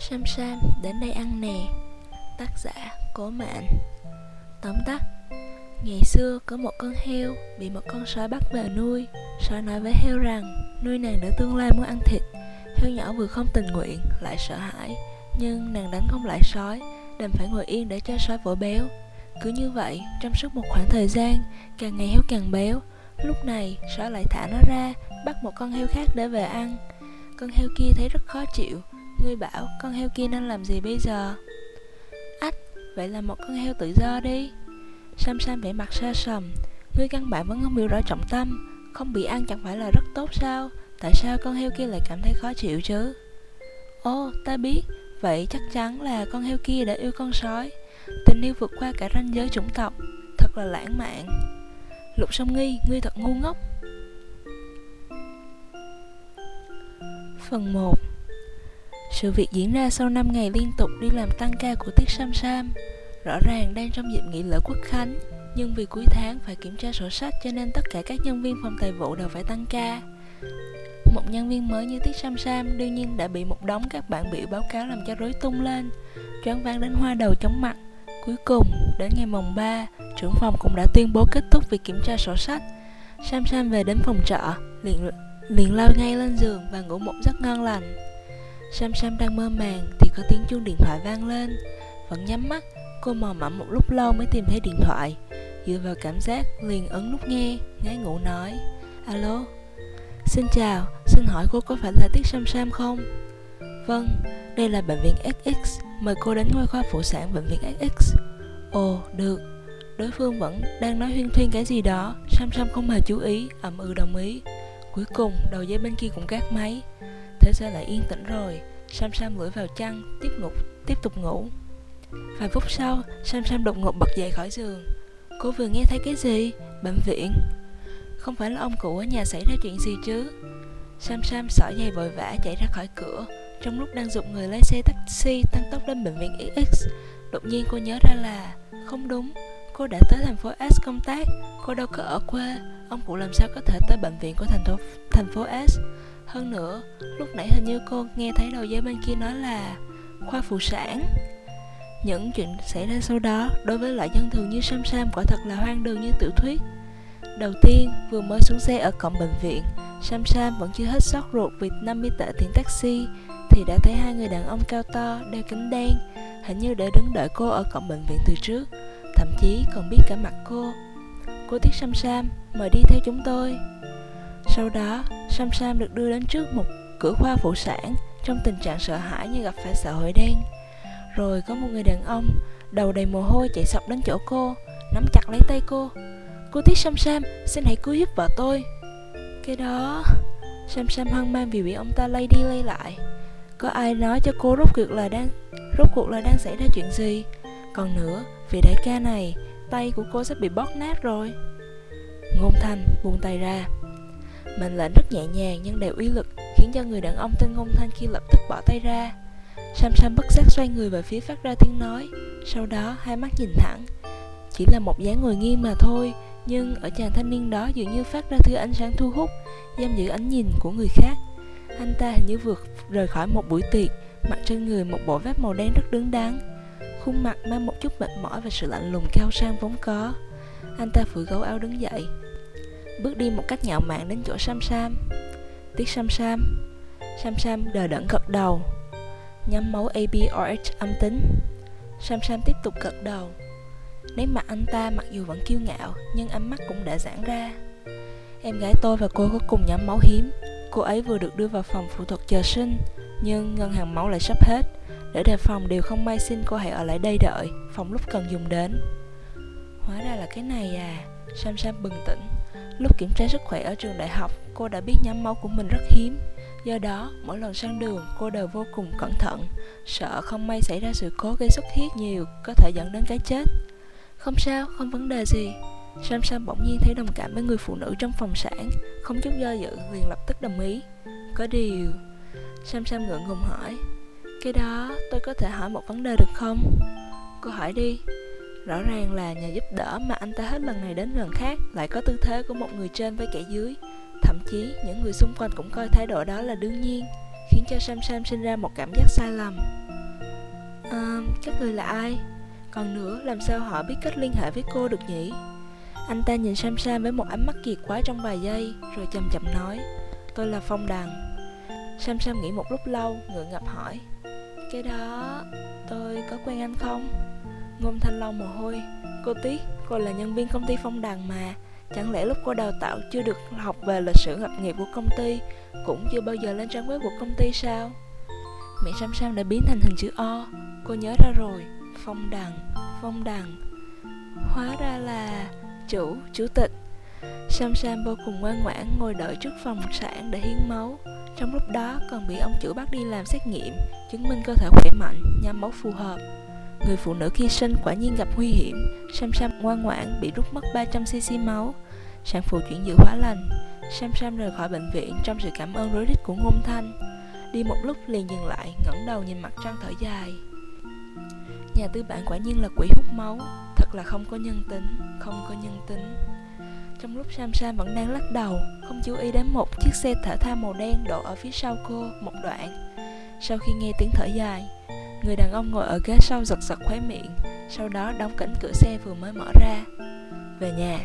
Sam Sam đến đây ăn nè. Tác giả Cố Mạn. Tóm tắt, Ngày xưa có một con heo bị một con sói bắt về nuôi. Sói nói với heo rằng, nuôi nàng để tương lai muốn ăn thịt. Heo nhỏ vừa không tình nguyện, lại sợ hãi. Nhưng nàng đánh không lại sói, Đành phải ngồi yên để cho sói vỗ béo. Cứ như vậy, trong suốt một khoảng thời gian, Càng ngày heo càng béo. Lúc này, sói lại thả nó ra, Bắt một con heo khác để về ăn. Con heo kia thấy rất khó chịu Ngươi bảo con heo kia nên làm gì bây giờ? Ách Vậy là một con heo tự do đi. Sam Sam vẻ mặt xa sầm. Ngươi căn bản vẫn không hiểu rõ trọng tâm. Không bị ăn chẳng phải là rất tốt sao? Tại sao con heo kia lại cảm thấy khó chịu chứ? Oh, ta biết. Vậy chắc chắn là con heo kia đã yêu con sói. Tình yêu vượt qua cả ranh giới chủng tộc. Thật là lãng mạn. Lục sông nghi, ngươi thật ngu ngốc. Phần 1 sự việc diễn ra sau 5 ngày liên tục đi làm tăng ca của Tiết Sam Sam. Rõ ràng đang trong dịp nghỉ lễ quốc khánh Nhưng vì cuối tháng phải kiểm tra sổ sách cho nên tất cả các nhân viên phòng tài vụ đều phải tăng ca. Một nhân viên mới như Tiết Sam Sam đương nhiên đã bị một đống các bạn biểu báo cáo làm cho rối tung lên Choáng váng đến hoa đầu chóng mặt. Cuối cùng, đến ngày mồng 3, trưởng phòng cũng đã tuyên bố kết thúc việc kiểm tra sổ sách. Sam Sam về đến phòng trọ, liền liền lao ngay lên giường và ngủ một giấc ngon lành. Sam Sam đang mơ màng thì có tiếng chuông điện thoại vang lên. Vẫn nhắm mắt, cô mò mẫm một lúc lâu mới tìm thấy điện thoại. Dựa vào cảm giác liền ấn nút nghe, ngái ngủ nói Alo, xin chào, xin hỏi cô có phải là Tiết Sam Sam không? Vâng, đây là bệnh viện XX, mời cô đến ngôi khoa phụ sản bệnh viện XX Ồ, được. Đối phương vẫn đang nói huyên thuyên cái gì đó Sam Sam không hề chú ý, ậm ừ đồng ý. Cuối cùng, đầu dây bên kia cũng gác máy. Thế giới lại yên tĩnh rồi Sam Sam lưỡi vào chăn Tiếp ngủ, tiếp tục ngủ. Vài phút sau Sam Sam đột ngột bật dậy khỏi giường. Cô vừa nghe thấy cái gì? Bệnh viện. Không phải là ông cụ ở nhà xảy ra chuyện gì chứ? Sam Sam xỏ giày vội vã chạy ra khỏi cửa Trong lúc đang dục người lái xe taxi Tăng tốc đến bệnh viện XX Đột nhiên cô nhớ ra là Không đúng Cô đã tới thành phố S công tác Cô đâu có ở quê Ông cụ làm sao có thể tới bệnh viện của thành phố, thành phố S? Hơn nữa, lúc nãy hình như cô nghe thấy đầu dây bên kia nói là khoa phụ sản. Những chuyện xảy ra sau đó đối với loại dân thường như Sam Sam quả thật là hoang đường như tiểu thuyết. Đầu tiên, vừa mới xuống xe ở cổng bệnh viện, Sam Sam vẫn chưa hết sót ruột vì 50 tệ tiền taxi thì đã thấy hai người đàn ông cao to đeo kính đen, hình như để đứng đợi cô ở cổng bệnh viện từ trước, thậm chí còn biết cả mặt cô. Cô tiếc Sam Sam, mời đi theo chúng tôi. Sau đó, Sam Sam được đưa đến trước một cửa khoa phụ sản trong tình trạng sợ hãi như gặp phải xã hội đen. Rồi có một người đàn ông, đầu đầy mồ hôi chạy sọc đến chỗ cô, nắm chặt lấy tay cô. Cô thích Sam Sam, xin hãy cứu giúp vợ tôi. Cái đó... Sam Sam hoang mang vì bị ông ta lay đi lay lại. Có ai nói cho cô rốt cuộc là đang rốt cuộc là đang xảy ra chuyện gì? Còn nữa, vì đại ca này, tay của cô sắp bị bóp nát rồi. Ngôn Thanh buông tay ra, Mệnh lệnh rất nhẹ nhàng nhưng đầy uy lực, Khiến cho người đàn ông tên ngôn thanh kia lập tức bỏ tay ra. Sam Sam bất giác xoay người về phía phát ra tiếng nói. Sau đó, hai mắt nhìn thẳng. Chỉ là một dáng ngồi nghiêm mà thôi, Nhưng ở chàng thanh niên đó dường như phát ra thứ ánh sáng thu hút, Giam giữ ánh nhìn của người khác. Anh ta hình như vượt rời khỏi một buổi tiệc, Mặc trên người một bộ vest màu đen rất đứng đắn. Khuôn mặt mang một chút mệt mỏi và sự lạnh lùng cao sang vốn có. Anh ta phủi gấu áo đứng dậy. Bước đi một cách nhạo mạn đến chỗ Sam Sam. Tiếc Sam Sam. Sam Sam đờ đẫn gật đầu. Nhắm máu ABRH âm tính. Sam Sam tiếp tục gật đầu. Nét mặt anh ta mặc dù vẫn kiêu ngạo, Nhưng ánh mắt cũng đã giãn ra. Em gái tôi và cô có cùng nhóm máu hiếm. Cô ấy vừa được đưa vào phòng phẫu thuật chờ sinh, Nhưng ngân hàng máu lại sắp hết. Để đề phòng đều không may xin cô hãy ở lại đây đợi, Phòng lúc cần dùng đến. Hóa ra là cái này à. Sam Sam bừng tỉnh. Lúc kiểm tra sức khỏe ở trường đại học, cô đã biết nhóm máu của mình rất hiếm. Do đó, mỗi lần sang đường, cô đều vô cùng cẩn thận, sợ không may xảy ra sự cố gây xuất huyết nhiều, có thể dẫn đến cái chết. Không sao, không vấn đề gì. Sam Sam bỗng nhiên thấy đồng cảm với người phụ nữ trong phòng sản, không chút do dự, liền lập tức đồng ý. Có điều... Sam Sam ngượng ngùng hỏi, cái đó tôi có thể hỏi một vấn đề được không? Cô hỏi đi, Rõ ràng là nhà giúp đỡ mà anh ta hết lần này đến lần khác lại có tư thế của một người trên với kẻ dưới. Thậm chí những người xung quanh cũng coi thái độ đó là đương nhiên, khiến cho Sam Sam sinh ra một cảm giác sai lầm. à, các người là ai còn nữa làm sao họ biết cách liên hệ với cô được nhỉ anh ta nhìn sam sam với một ánh mắt kiệt quái trong vài giây rồi chậm chậm nói tôi là phong đằng sam sam nghĩ một lúc lâu ngượng ngập hỏi cái đó tôi có quen anh không ngôn thanh lau mồ hôi. Cô tiếc cô là nhân viên công ty phong Đàn mà. Chẳng lẽ lúc cô đào tạo chưa được học về lịch sử lập nghiệp của công ty, cũng chưa bao giờ lên trang web của công ty sao? Miệng sam sam đã biến thành hình chữ o. Cô nhớ ra rồi. Phong đằng phong đằng hóa ra là chủ chủ tịch. Sam sam vô cùng ngoan ngoãn ngồi đợi trước phòng sản để hiến máu. Trong lúc đó còn bị ông chủ bắt đi làm xét nghiệm, chứng minh cơ thể khỏe mạnh nhằm máu phù hợp người phụ nữ khi sinh quả nhiên gặp nguy hiểm, sam sam ngoan ngoãn bị rút mất 300cc máu. Sản phụ chuyển dự hóa lành, sam sam rời khỏi bệnh viện trong sự cảm ơn rối rít của ngôn thanh. Đi một lúc liền dừng lại, ngẩng đầu nhìn mặt trăng thở dài. Nhà tư bản quả nhiên là quỷ hút máu, thật là không có nhân tính, không có nhân tính. Trong lúc sam sam vẫn đang lắc đầu, không chú ý đến một chiếc xe thể thao màu đen đổ ở phía sau cô, một đoạn. Sau khi nghe tiếng thở dài người đàn ông ngồi ở ghế sau giật giật khóe miệng sau đó đóng cánh cửa xe vừa mới mở ra. Về nhà.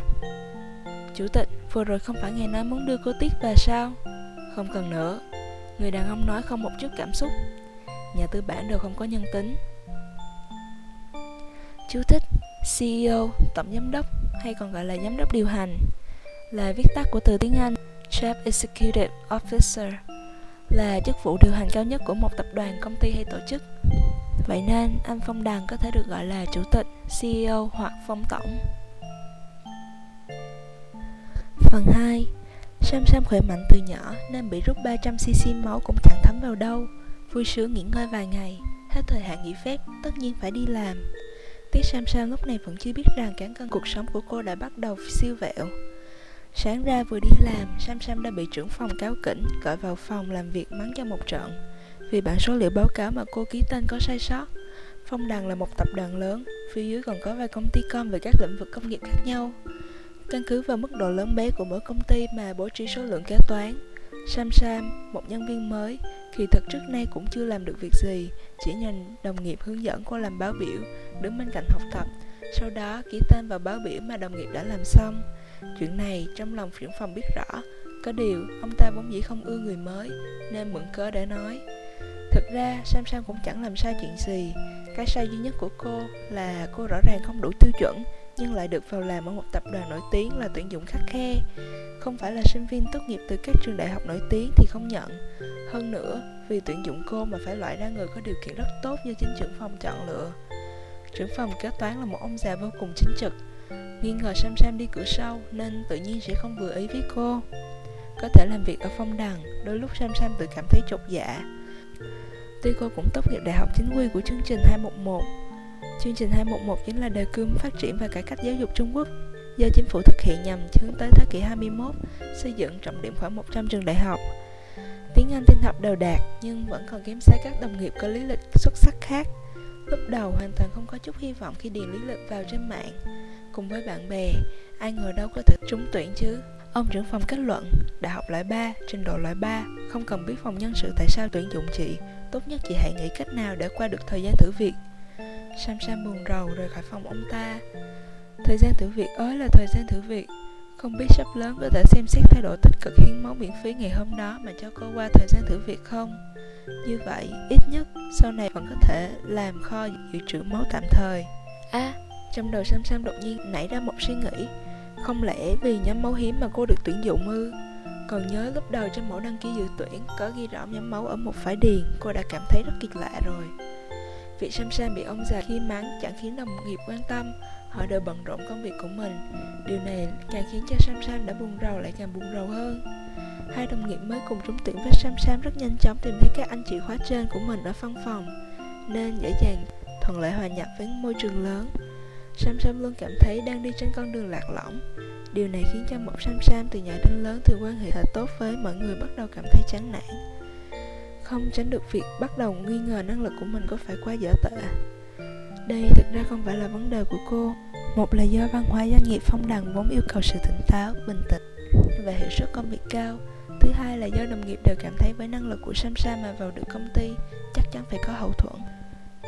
Chủ tịch vừa rồi không phải nghe nói muốn đưa cô tiết về sao? Không cần nữa. Người đàn ông nói không một chút cảm xúc. Nhà tư bản đều không có nhân tính. Chú thích CEO, tổng giám đốc hay còn gọi là giám đốc điều hành là viết tắt của từ tiếng Anh Chief Executive Officer là chức vụ điều hành cao nhất của một tập đoàn, công ty hay tổ chức. Vậy nên anh Phong Đằng có thể được gọi là chủ tịch, CEO hoặc phong tổng. Phần 2 Sam Sam khỏe mạnh từ nhỏ nên bị rút 300cc máu cũng chẳng thấm vào đâu. Vui sướng nghỉ ngơi vài ngày, hết thời hạn nghỉ phép tất nhiên phải đi làm. Tiếc Sam Sam lúc này vẫn chưa biết rằng cán cân cuộc sống của cô đã bắt đầu siêu vẹo. Sáng ra vừa đi làm, Sam Sam đã bị trưởng phòng cáo kỉnh gọi vào phòng làm việc mắng cho một trận. Vì bản số liệu báo cáo mà cô ký tên có sai sót. Phong Đằng là một tập đoàn lớn, phía dưới còn có vài công ty con về các lĩnh vực công nghiệp khác nhau. Căn cứ vào mức độ lớn bé của mỗi công ty mà bố trí số lượng kế toán. Sam Sam, một nhân viên mới, kỳ thực trước nay cũng chưa làm được việc gì, chỉ nhìn đồng nghiệp hướng dẫn cô làm báo biểu, đứng bên cạnh học tập, sau đó ký tên vào báo biểu mà đồng nghiệp đã làm xong. Chuyện này trong lòng trưởng phòng biết rõ, có điều ông ta vốn dĩ không ưa người mới, nên mượn cớ để nói. Thực ra Sam Sam cũng chẳng làm sai chuyện gì, cái sai duy nhất của cô là cô rõ ràng không đủ tiêu chuẩn, nhưng lại được vào làm ở một tập đoàn nổi tiếng là tuyển dụng khắc khe. Không phải là sinh viên tốt nghiệp từ các trường đại học nổi tiếng thì không nhận. Hơn nữa, vì tuyển dụng cô mà phải loại ra người có điều kiện rất tốt do chính trưởng phòng chọn lựa. Trưởng phòng kế toán là một ông già vô cùng chính trực, nghi ngờ Sam Sam đi cửa sau nên tự nhiên sẽ không vừa ý với cô. Có thể làm việc ở phong đằng, đôi lúc Sam Sam tự cảm thấy chột dạ. Tuy cô cũng tốt nghiệp đại học chính quy của chương trình 211, Chương trình 211 chính là đề cương phát triển và cải cách giáo dục Trung Quốc do chính phủ thực hiện nhằm hướng tới thế kỷ 21, xây dựng trọng điểm khoảng 100 trường đại học. Tiếng Anh tin học đều đạt nhưng vẫn còn kém xa các đồng nghiệp có lý lịch xuất sắc khác. Lúc đầu hoàn toàn không có chút hy vọng khi điền lý lịch vào trên mạng. Cùng với bạn bè, ai ngờ đâu có thể trúng tuyển chứ. Ông trưởng phòng kết luận, đại học loại 3, trình độ loại 3, không cần biết phòng nhân sự tại sao tuyển dụng chị, tốt nhất chị hãy nghĩ cách nào để qua được thời gian thử việc. Sam Sam buồn rầu rời khỏi phòng ông ta Thời gian thử việc ới là thời gian thử việc Không biết sắp lớn có thể xem xét thay đổi tích cực hiến máu miễn phí ngày hôm đó mà cho cô qua thời gian thử việc không? Như vậy, ít nhất sau này vẫn có thể làm kho dự trữ máu tạm thời À, trong đầu Sam Sam đột nhiên nảy ra một suy nghĩ Không lẽ vì nhóm máu hiếm mà cô được tuyển dụng ư? Còn nhớ lúc đầu trên mẫu đăng ký dự tuyển, có ghi rõ nhóm máu ở một phái điền. Cô đã cảm thấy rất kỳ lạ rồi. Việc Sam Sam bị ông già khi mắng chẳng khiến đồng nghiệp quan tâm. Họ đều bận rộn công việc của mình. Điều này càng khiến cho Sam Sam đã buồn rầu lại càng buồn rầu hơn. Hai đồng nghiệp mới cùng trúng tuyển với Sam Sam rất nhanh chóng tìm thấy các anh chị khóa trên của mình ở văn phòng, Nên dễ dàng thuận lợi hòa nhập với môi trường lớn. Sam Sam luôn cảm thấy đang đi trên con đường lạc lõng. Điều này khiến cho một Sam Sam từ nhỏ đến lớn thường quan hệ thật tốt với mọi người bắt đầu cảm thấy chán nản. Không tránh được việc bắt đầu nghi ngờ năng lực của mình có phải quá dở tệ. Đây thực ra không phải là vấn đề của cô. Một là do văn hóa doanh nghiệp phong đằng vốn yêu cầu sự tỉnh táo bình tĩnh và hiệu suất công việc cao. Thứ hai là do đồng nghiệp đều cảm thấy với năng lực của sam sam mà vào được công ty chắc chắn phải có hậu thuẫn.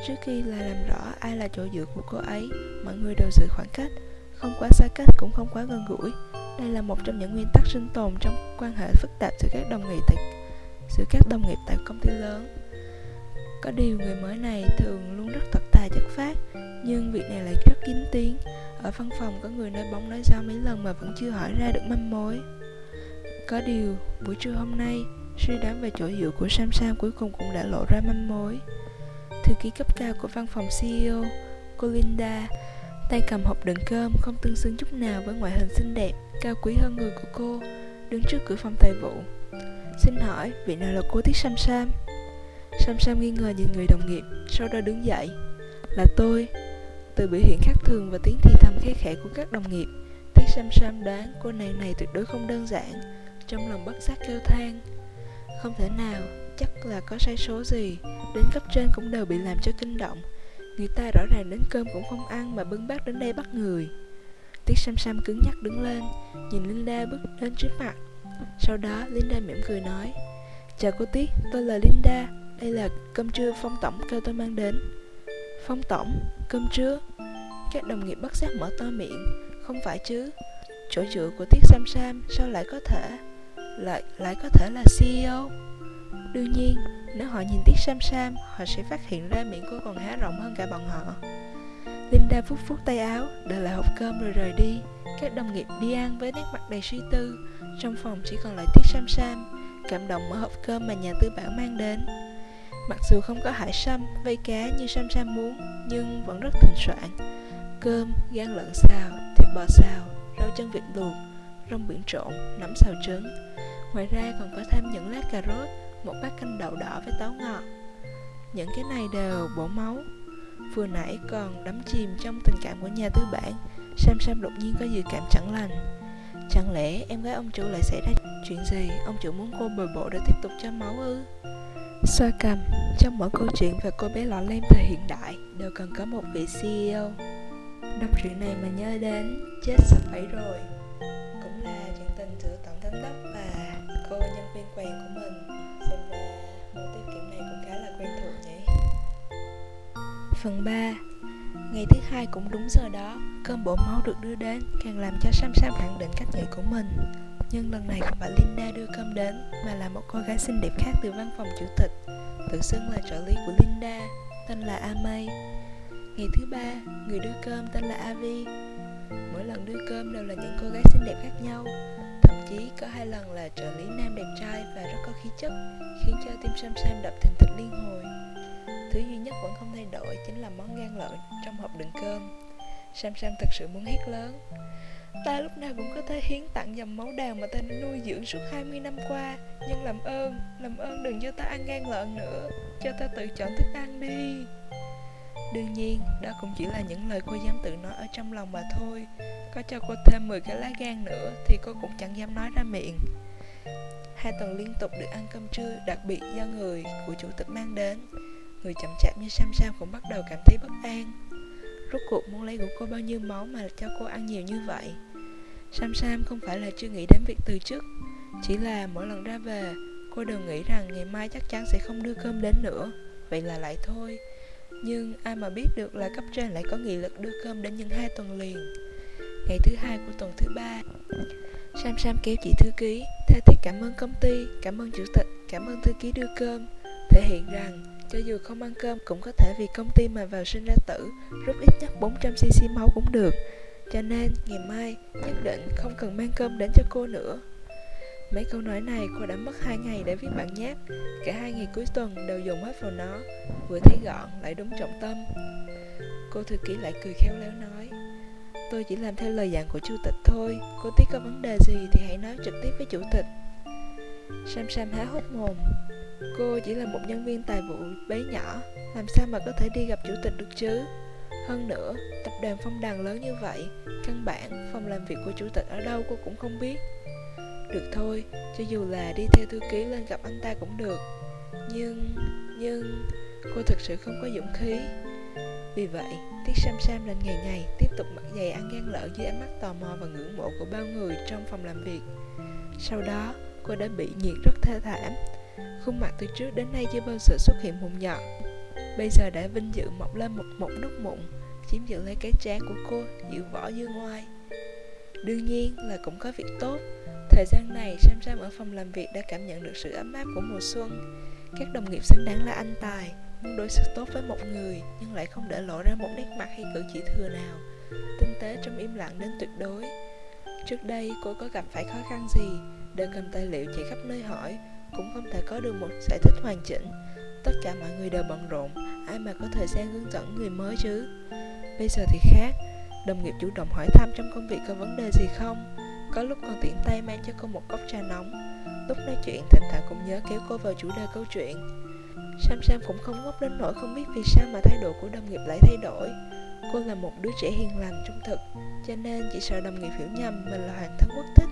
Trước khi là làm rõ ai là chỗ dựa của cô ấy, mọi người đều giữ khoảng cách, không quá xa cách cũng không quá gần gũi. Đây là một trong những nguyên tắc sinh tồn trong quan hệ phức tạp giữa các đồng nghiệp tại giữa các đồng nghiệp tại công ty lớn. Có điều người mới này thường luôn rất thật thà chất phát, nhưng việc này lại rất kín tiếng. Ở văn phòng có người nói bóng nói gió mấy lần mà vẫn chưa hỏi ra được manh mối. Có điều, buổi trưa hôm nay, suy đoán về chỗ dựa của Sam Sam cuối cùng cũng đã lộ ra manh mối. Thư ký cấp cao của văn phòng CEO, cô Linda, tay cầm hộp đựng cơm không tương xứng chút nào với ngoại hình xinh đẹp, cao quý hơn người của cô, đứng trước cửa phòng tài vụ. Xin hỏi, vị nào là cô Tiết Sam Sam? Sam Sam nghi ngờ nhìn người đồng nghiệp, sau đó đứng dậy. Là tôi. Từ biểu hiện khác thường và tiếng thì thầm khẽ khẽ của các đồng nghiệp, Tiết Sam Sam đoán cô nàng này tuyệt đối không đơn giản. Trong lòng bất giác kêu than. Không thể nào, chắc là có sai số gì, đến cấp trên cũng đều bị làm cho kinh động. Người ta rõ ràng đến cơm cũng không ăn mà bưng bát đến đây bắt người. Tiết Sam Sam cứng nhắc đứng lên, nhìn Linda bước lên trước mặt. Sau đó Linda mỉm cười nói, Chào cô Tiết, tôi là Linda, đây là cơm trưa Phong Tổng kêu tôi mang đến. Phong Tổng, cơm trưa? Các đồng nghiệp bất giác mở to miệng. Không phải chứ. Chỗ dựa của Tiết Sam Sam sao lại có thể Lại lại có thể là CEO Đương nhiên Nếu họ nhìn Tiết Sam Sam Họ sẽ phát hiện ra miệng cô còn há rộng hơn cả bọn họ Linda phút phút tay áo Đợi lại hộp cơm rồi rời đi Các đồng nghiệp đi ăn với nét mặt đầy suy tư Trong phòng chỉ còn lại Tiết Sam Sam Cảm động mở hộp cơm mà nhà tư bản mang đến Mặc dù không có hải sâm, vây cá như Sam Sam muốn, nhưng vẫn rất thịnh soạn. Cơm, gan lợn xào, thịt bò xào, rau chân vịt luộc, rong biển trộn, nấm xào trứng. Ngoài ra còn có thêm những lát cà rốt, một bát canh đậu đỏ với táo ngọt. Những cái này đều bổ máu. Vừa nãy còn đắm chìm trong tình cảm của nhà tư bản, Sam Sam đột nhiên có dự cảm chẳng lành. Chẳng lẽ em gái ông chủ lại xảy ra chuyện gì Ông chủ muốn cô bồi bộ để tiếp tục cho máu ư Xoa cầm, trong mỗi câu chuyện về cô bé lọ lem thời hiện đại đều cần có một vị CEO. Đọc chuyện này mà nhớ đến chết sắp bẫy rồi. Cũng là chuyện tình giữa tổng giám đốc Phần 3 Ngày thứ hai cũng đúng giờ đó, cơm bổ máu được đưa đến càng làm cho Sam Sam khẳng định cách nghĩ của mình. Nhưng lần này không phải Linda đưa cơm đến Mà là một cô gái xinh đẹp khác từ văn phòng chủ tịch Tự xưng là trợ lý của Linda Tên là Amay. Ngày thứ ba, người đưa cơm tên là Avi. Mỗi lần đưa cơm đều là những cô gái xinh đẹp khác nhau. Thậm chí có hai lần là trợ lý nam đẹp trai và rất có khí chất Khiến cho tim Sam Sam đập thình thịch liên hồi. Thứ duy nhất vẫn không thay đổi chính là món gan lợn trong hộp đựng cơm. Sam Sam thật sự muốn hét lớn. Ta lúc nào cũng có thể hiến tặng dòng máu đào mà ta đã nuôi dưỡng suốt 20 năm qua Nhưng làm ơn, làm ơn đừng cho ta ăn gan lợn nữa Cho ta tự chọn thức ăn đi. Đương nhiên, đó cũng chỉ là những lời cô dám tự nói ở trong lòng mà thôi. Có cho cô thêm 10 cái lá gan nữa thì cô cũng chẳng dám nói ra miệng. Hai tuần liên tục được ăn cơm trưa đặc biệt do người của chủ tịch mang đến. Người chậm chạp như Sam Sam cũng bắt đầu cảm thấy bất an. Rốt cuộc muốn lấy của cô bao nhiêu máu mà cho cô ăn nhiều như vậy? Sam Sam không phải là chưa nghĩ đến việc từ chức. Chỉ là mỗi lần ra về Cô đều nghĩ rằng ngày mai chắc chắn sẽ không đưa cơm đến nữa. Vậy là lại thôi. Nhưng ai mà biết được là cấp trên lại có nghị lực đưa cơm đến những hai tuần liền. Ngày thứ hai của tuần thứ ba Sam Sam kéo chị thư ký. Tha thiết cảm ơn công ty, cảm ơn chủ tịch, cảm ơn thư ký đưa cơm. Thể hiện rằng cho dù không ăn cơm cũng có thể vì công ty mà vào sinh ra tử Rút ít nhất 400cc máu cũng được. Cho nên, ngày mai nhất định không cần mang cơm đến cho cô nữa. Mấy câu nói này cô đã mất hai ngày để viết bản nháp. Cả hai ngày cuối tuần đều dùng hết vào nó, Vừa thấy gọn lại đúng trọng tâm. Cô thư ký lại cười khéo léo nói, Tôi chỉ làm theo lời dặn của chủ tịch thôi, Cô tiếc có vấn đề gì thì hãy nói trực tiếp với chủ tịch. Sam Sam há hốc mồm. Cô chỉ là một nhân viên tài vụ bé nhỏ Làm sao mà có thể đi gặp chủ tịch được chứ hơn nữa, tập đoàn phong đằng lớn như vậy, căn bản phòng làm việc của chủ tịch ở đâu cô cũng không biết. Được thôi, cho dù là đi theo thư ký lên gặp anh ta cũng được. Nhưng, nhưng, cô thực sự không có dũng khí. Vì vậy, Tiết Sam Sam lên ngày ngày tiếp tục mặc giày ăn gan lợn dưới ánh mắt tò mò và ngưỡng mộ của bao người trong phòng làm việc. Sau đó, cô đã bị nhiệt rất thê thảm. Khuôn mặt từ trước đến nay chưa bao giờ xuất hiện mụn nhọt. Bây giờ đã vinh dự mọc lên một một nút mụn, Chiếm giữ lấy cái trán của cô, Dịu võ dương ngoài. Đương nhiên là cũng có việc tốt. Thời gian này, Sam Sam ở phòng làm việc đã cảm nhận được sự ấm áp của mùa xuân. Các đồng nghiệp xứng đáng là anh tài, Muốn đối xử tốt với một người, Nhưng lại không để lộ ra một nét mặt hay cử chỉ thừa nào. Tinh tế trong im lặng đến tuyệt đối. Trước đây, cô có gặp phải khó khăn gì? Đều cầm tài liệu chạy khắp nơi hỏi. Cũng không thể có được một giải thích hoàn chỉnh. Tất cả mọi người đều bận rộn, Ai mà có thời gian hướng dẫn người mới chứ? Bây giờ thì khác, Đồng nghiệp chủ động hỏi thăm trong công việc có vấn đề gì không? Có lúc còn tiện tay mang cho cô một cốc trà nóng. Lúc nói chuyện, thỉnh thoảng cũng nhớ kéo cô vào chủ đề câu chuyện. Sam Sam cũng không ngốc đến nỗi không biết vì sao mà thái độ của đồng nghiệp lại thay đổi. Cô là một đứa trẻ hiền lành trung thực, Cho nên chỉ sợ đồng nghiệp hiểu nhầm mình là hoàng thân quốc thích.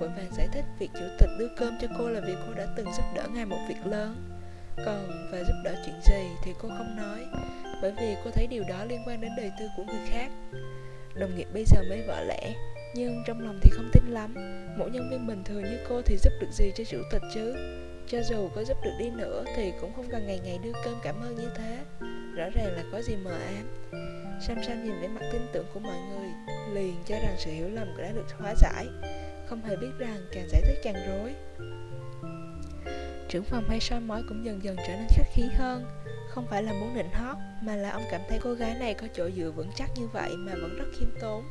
Vội vàng giải thích việc chủ tịch đưa cơm cho cô là vì cô đã từng giúp đỡ ngài một việc lớn. Còn về giúp đỡ chuyện gì thì cô không nói, Bởi vì cô thấy điều đó liên quan đến đời tư của người khác. Đồng nghiệp bây giờ mới vỡ lẽ, Nhưng trong lòng thì không tin lắm. Mỗi nhân viên bình thường như cô thì giúp được gì cho chủ tịch chứ? Cho dù có giúp được đi nữa Thì cũng không cần ngày ngày đưa cơm cảm ơn như thế. Rõ ràng là có gì mờ ám. Sam Sam nhìn vẻ mặt tin tưởng của mọi người, Liền cho rằng sự hiểu lầm đã được hóa giải. Không hề biết rằng càng giải thích càng rối. Trưởng phòng hay soi mói cũng dần dần trở nên khách khí hơn. Không phải là muốn nịnh hót Mà là ông cảm thấy cô gái này có chỗ dựa vững chắc như vậy Mà vẫn rất khiêm tốn.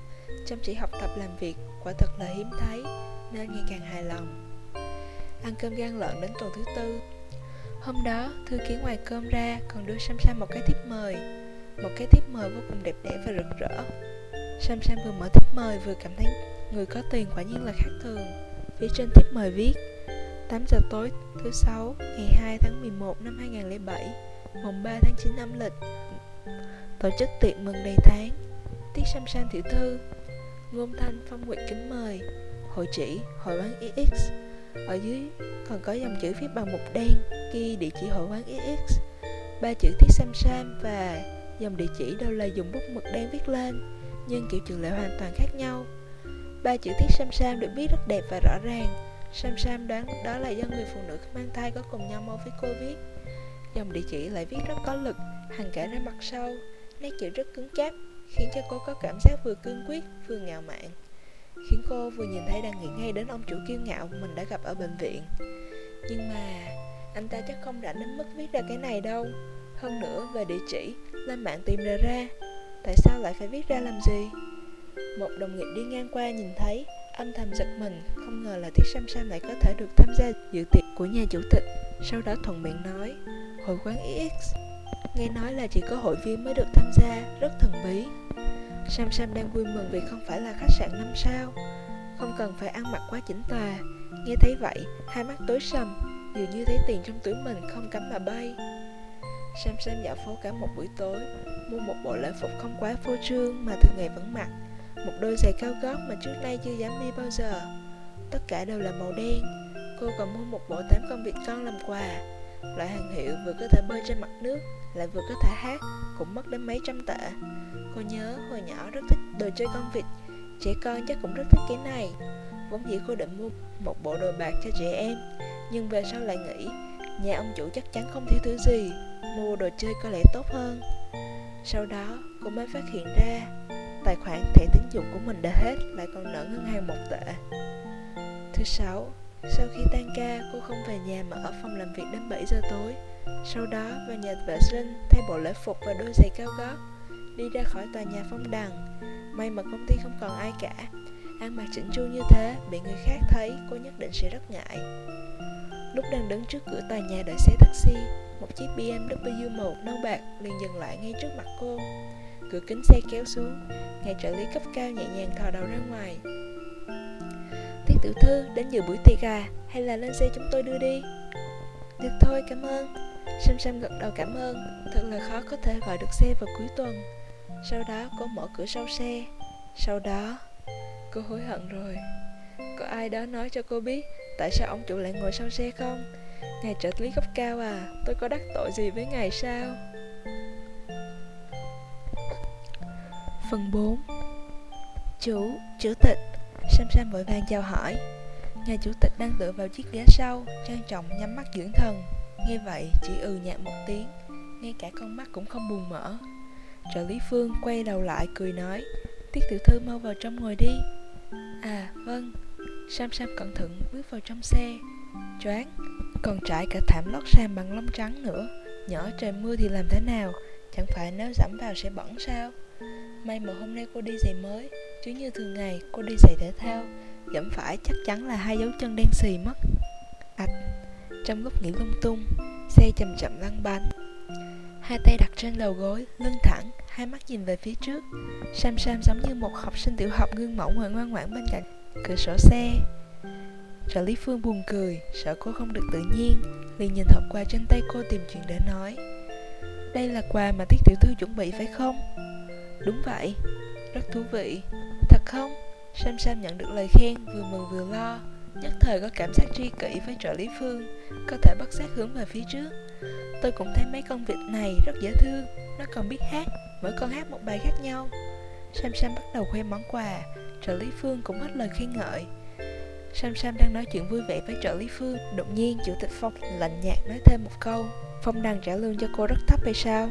Chăm chỉ học tập làm việc Quả thật là hiếm thấy Nên ngày càng hài lòng. Ăn cơm gan lợn đến tuần thứ tư. Hôm đó, thư ký ngoài cơm ra còn đưa Sam Sam một cái thiếp mời. Một cái thiếp mời vô cùng đẹp đẽ và rực rỡ. Sam Sam vừa mở thiếp mời vừa cảm thấy người có tiền quả nhiên là khác thường. Phía trên tiếp mời viết 8 giờ tối thứ sáu ngày 2 tháng 11 năm 2007 mùng 3 tháng 9 âm lịch. Tổ chức tiệc mừng đầy tháng. Tiết Sam Sam tiểu thư Ngôn thanh phong nguyệt kính mời. Hội chỉ, hội quán EX Ở dưới còn có dòng chữ viết bằng mực đen Ghi địa chỉ hội quán EX Ba chữ Tiết Sam Sam và dòng địa chỉ đều là dùng bút mực đen viết lên Nhưng kiểu chữ lại hoàn toàn khác nhau. Ba chữ Tiết Sam Sam được viết rất đẹp và rõ ràng. Sam Sam đoán đó là do người phụ nữ mang thai có cùng nhau mâu với cô viết. Dòng địa chỉ lại viết rất có lực, hành cả ra mặt sau. Nét chữ rất cứng cáp, khiến cho cô có cảm giác vừa cương quyết, vừa ngạo mạn. Khiến cô vừa nhìn thấy đang nghĩ ngay đến ông chủ kiêu ngạo mình đã gặp ở bệnh viện. Nhưng mà anh ta chắc không rảnh đến mức viết ra cái này đâu. Hơn nữa về địa chỉ, lên mạng tìm ra ra. Tại sao lại phải viết ra làm gì? Một đồng nghiệp đi ngang qua nhìn thấy Âm thầm giật mình, không ngờ là Tiết Sam Sam lại có thể được tham gia dự tiệc của nhà chủ tịch Sau đó thuận miệng nói Hội quán EX Nghe nói là chỉ có hội viên mới được tham gia, rất thần bí. Sam Sam đang vui mừng vì không phải là khách sạn năm sao. Không cần phải ăn mặc quá chỉnh tòa. Nghe thấy vậy, hai mắt tối sầm Dường như thấy tiền trong túi mình không cắm mà bay. Sam Sam dạo phố cả một buổi tối Mua một bộ lễ phục không quá phô trương mà thường ngày vẫn mặc một đôi giày cao gót mà trước nay chưa dám đi bao giờ. Tất cả đều là màu đen. Cô còn mua một bộ tám con vịt con làm quà. Loại hàng hiệu vừa có thể bơi trên mặt nước, Lại vừa có thể hát, Cũng mất đến mấy trăm tệ. Cô nhớ hồi nhỏ rất thích đồ chơi con vịt. Trẻ con chắc cũng rất thích cái này. Vốn dĩ cô định mua một bộ đồ bạc cho trẻ em, Nhưng về sau lại nghĩ, Nhà ông chủ chắc chắn không thiếu thứ gì, Mua đồ chơi có lẽ tốt hơn. Sau đó, cô mới phát hiện ra Tài khoản thẻ tín dụng của mình đã hết, Lại còn nợ ngân hàng một tệ. Thứ sáu, Sau khi tan ca, cô không về nhà mà ở phòng làm việc đến 7 giờ tối. Sau đó, vào nhà vệ sinh, Thay bộ lễ phục và đôi giày cao gót, Đi ra khỏi tòa nhà phong đằng. May mà công ty không còn ai cả. Ăn mặc chỉnh chu như thế, Bị người khác thấy, cô nhất định sẽ rất ngại. Lúc đang đứng trước cửa tòa nhà đợi xe taxi, Một chiếc BMW màu nâu bạc liền dừng lại ngay trước mặt cô. Cửa kính xe kéo xuống. Ngài trợ lý cấp cao nhẹ nhàng thò đầu ra ngoài. Tiết tiểu thư, đến dự buổi tiệc à? Hay là lên xe chúng tôi đưa đi? Được thôi, cảm ơn. Sam Sam gật đầu cảm ơn. Thật là khó có thể gọi được xe vào cuối tuần. Sau đó, cô mở cửa sau xe. Sau đó, Cô hối hận rồi. Có ai đó nói cho cô biết Tại sao ông chủ lại ngồi sau xe không? Ngài trợ lý cấp cao à Tôi có đắc tội gì với ngài sao? Phần 4 Chủ, chủ tịch. Sam Sam vội vàng chào hỏi. Nhà chủ tịch đang tựa vào chiếc ghế sau Trang trọng nhắm mắt dưỡng thần. Nghe vậy chỉ ừ nhạt một tiếng. Ngay cả con mắt cũng không buồn mở. Trợ lý phương quay đầu lại cười nói tiết tiểu thư mau vào trong ngồi đi. À vâng. Sam sam cẩn thận bước vào trong xe. Choáng còn trải cả thảm lót sam bằng lông trắng nữa. Nhỏ trời mưa thì làm thế nào? Chẳng phải nếu dẫm vào sẽ bẩn sao? May mà hôm nay cô đi giày mới, chứ như thường ngày, cô đi giày thể thao. Dẫm phải chắc chắn là hai dấu chân đen xì mất. Ạch, trong lúc nghĩ lung tung, xe chậm chậm lăn bánh. Hai tay đặt trên đầu gối, lưng thẳng, hai mắt nhìn về phía trước. Sam sam giống như một học sinh tiểu học gương mẫu ngoan ngoãn bên cạnh cửa sổ xe. Trợ lý phương buồn cười, sợ cô không được tự nhiên, liền nhìn hộp quà trên tay cô tìm chuyện để nói. Đây là quà mà tiết tiểu thư chuẩn bị phải không? Đúng vậy. Rất thú vị. Thật không? Sam sam nhận được lời khen vừa mừng vừa lo. Nhất thời có cảm giác tri kỷ với trợ lý phương, có thể bắt sát hướng về phía trước. Tôi cũng thấy mấy con vịt này rất dễ thương, nó còn biết hát, mỗi con hát một bài khác nhau. Sam sam bắt đầu khoe món quà, trợ lý phương cũng hết lời khen ngợi. Sam sam đang nói chuyện vui vẻ với trợ lý phương, đột nhiên chủ tịch phong lạnh nhạt nói thêm một câu. Phong đang trả lương cho cô rất thấp hay sao?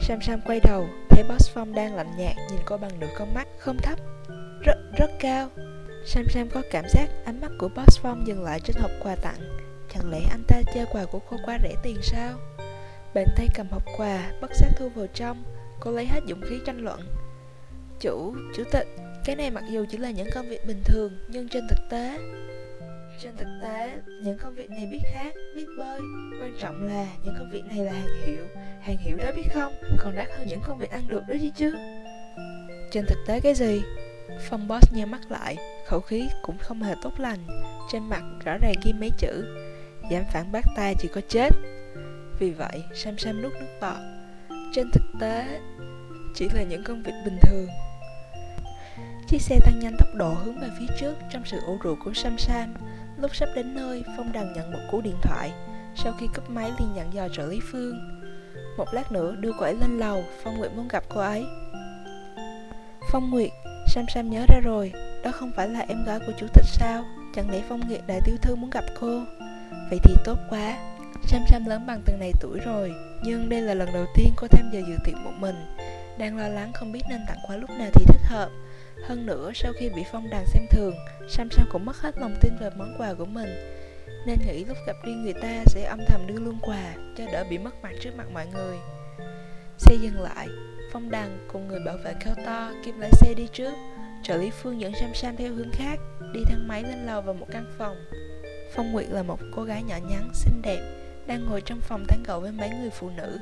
Sam sam quay đầu thấy boss phong đang lạnh nhạt, nhìn cô bằng nửa con mắt, không thấp, rất rất cao. Sam sam có cảm giác ánh mắt của boss phong dừng lại trên hộp quà tặng. Chẳng lẽ anh ta chơi quà của cô quá rẻ tiền sao? Bàn tay cầm hộp quà, bất giác thu vào trong. Cô lấy hết dũng khí tranh luận. Chủ chủ tịch, cái này mặc dù chỉ là những công việc bình thường, nhưng trên thực tế trên thực tế, những công việc này biết hát, biết bơi. Quan trọng là những công việc này là hàng hiệu. Hàng hiệu đó biết không? Còn đắt hơn những công việc ăn được đó chứ chứ. Trên thực tế cái gì? Phong boss nheo mắt lại, khẩu khí cũng không hề tốt lành. Trên mặt rõ ràng ghi mấy chữ, dám phản bác ta chỉ có chết. Vì vậy, sam sam nuốt nước bọt. Trên thực tế, chỉ là những công việc bình thường. Chiếc xe tăng nhanh tốc độ hướng về phía trước trong sự ủ rũ của sam sam lúc sắp đến nơi, phong đằng nhận một cú điện thoại. Sau khi cúp máy liền nhận dò trợ lý phương. Một lát nữa đưa cô ấy lên lầu, phong nguyệt muốn gặp cô ấy. Phong nguyệt, sam sam nhớ ra rồi, đó không phải là em gái của chủ tịch sao? Chẳng lẽ phong nguyệt đại tiêu thư muốn gặp cô? Vậy thì tốt quá. Sam sam lớn bằng từng này tuổi rồi, nhưng đây là lần đầu tiên cô tham gia dự tiệc một mình. Đang lo lắng không biết nên tặng quà lúc nào thì thích hợp hơn nữa, sau khi bị phong đàn xem thường, sam sam cũng mất hết lòng tin về món quà của mình. Nên nghĩ lúc gặp riêng người ta sẽ âm thầm đưa luôn quà, cho đỡ bị mất mặt trước mặt mọi người. Xe dừng lại, phong đàn cùng người bảo vệ cao to, kim lái xe đi trước. Trợ lý phương dẫn sam sam theo hướng khác, đi thang máy lên lầu vào một căn phòng. Phong nguyệt là một cô gái nhỏ nhắn, xinh đẹp, đang ngồi trong phòng tán gẫu với mấy người phụ nữ.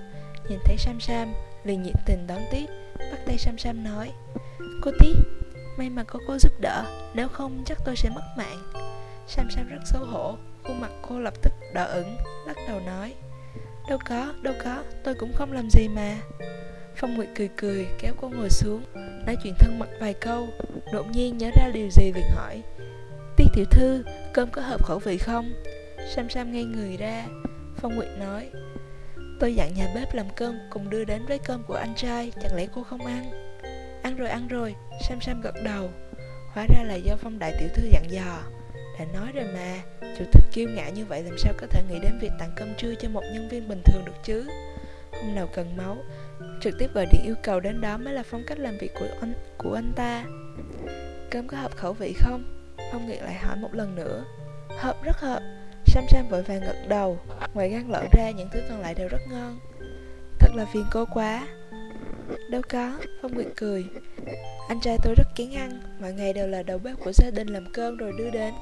Nhìn thấy sam sam, liền nhiệt tình đón tiếp, bắt tay sam sam nói, cô tí may mà có cô giúp đỡ, nếu không chắc tôi sẽ mất mạng. Sam sam rất xấu hổ, khuôn mặt cô lập tức đỏ ửng, lắc đầu nói, đâu có đâu có, tôi cũng không làm gì mà. Phong nguyệt cười cười, kéo cô ngồi xuống, nói chuyện thân mật vài câu, đột nhiên nhớ ra điều gì liền hỏi tiết tiểu thư, cơm có hợp khẩu vị không? Sam sam ngay người ra, phong nguyệt nói, tôi dặn nhà bếp làm cơm cùng đưa đến với cơm của anh trai, chẳng lẽ cô không ăn? Ăn rồi ăn rồi, sam sam gật đầu. Hóa ra là do phong đại tiểu thư dặn dò. Đã nói rồi mà chủ tịch kiêu ngạo như vậy làm sao có thể nghĩ đến việc tặng cơm trưa cho một nhân viên bình thường được chứ? Hôm nào cần máu, trực tiếp gọi điện yêu cầu đến đó mới là phong cách làm việc của anh của anh ta. Cơm có hợp khẩu vị không? Phong nguyệt lại hỏi một lần nữa. Hợp, rất hợp. Sam sam vội vàng gật đầu. Ngoài gan lợn ra, những thứ còn lại đều rất ngon. Thật là phiền cô quá đâu có phong nguyệt cười. Anh trai tôi rất kén ăn, mọi ngày đều là đầu bếp của gia đình làm cơm rồi đưa đến.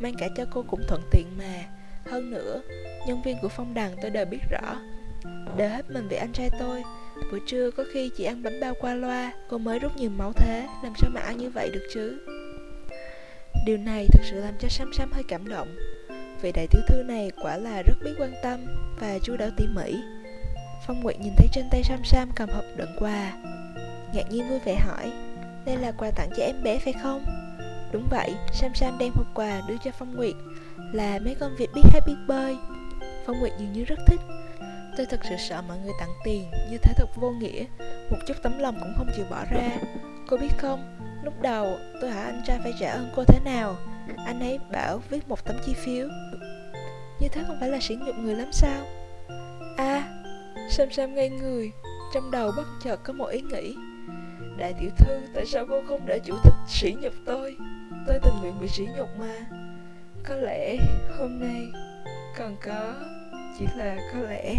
Mang cả cho cô cũng thuận tiện mà. Hơn nữa, nhân viên của phong đằng tôi đều biết rõ. Đều hết mình vì anh trai tôi. Buổi trưa có khi chỉ ăn bánh bao qua loa, cô mới rút nhiều máu thế, làm sao mà ăn như vậy được chứ? Điều này thực sự làm cho sam sam hơi cảm động. Vị đại tiểu thư này quả là rất biết quan tâm và chu đáo tỉ mỉ phong nguyệt nhìn thấy trên tay sam sam cầm hộp đựng quà. Ngạc nhiên vui vẻ hỏi, đây là quà tặng cho em bé phải không? Đúng vậy, sam sam đem hộp quà đưa cho phong nguyệt, là mấy con vịt biết hay biết bơi phong nguyệt dường như rất thích. Tôi thật sự sợ mọi người tặng tiền như thế thật vô nghĩa, một chút tấm lòng cũng không chịu bỏ ra. Cô biết không, lúc đầu tôi hỏi anh trai phải trả ơn cô thế nào, anh ấy bảo viết một tấm chi phiếu. Như thế không phải là sỉ nhục người lắm sao? À Sam Sam ngây người, Trong đầu bất chợt có một ý nghĩ. Đại tiểu thư, Tại sao cô không để chủ tịch sỉ nhục tôi? Tôi tình nguyện bị sỉ nhục mà. Có lẽ hôm nay Còn có, Chỉ là có lẽ